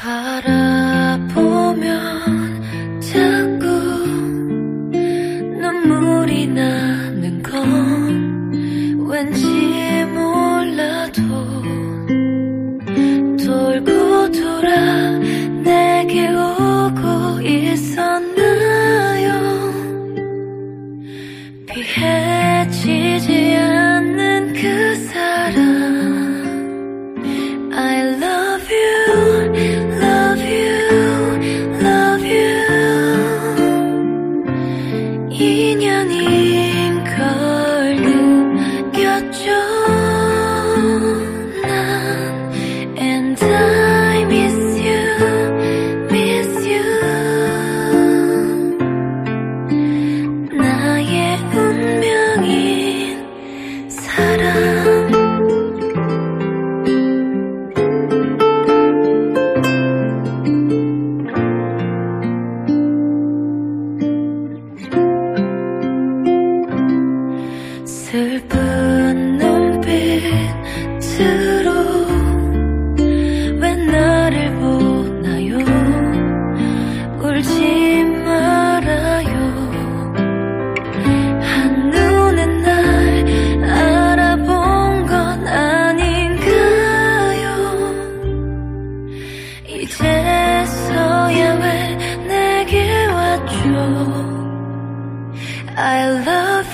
바라보면 자꾸 눈물이 나는 건 왠지 몰라도 돌고 돌아 내게 오고 있었나요? 피해 인연인 슬픈 눈빛으로 왜 나를 보나요? 울지 말아요. 한눈에 날 알아본 건 아닌가요? 이제서야 왜 내게 왔죠? I love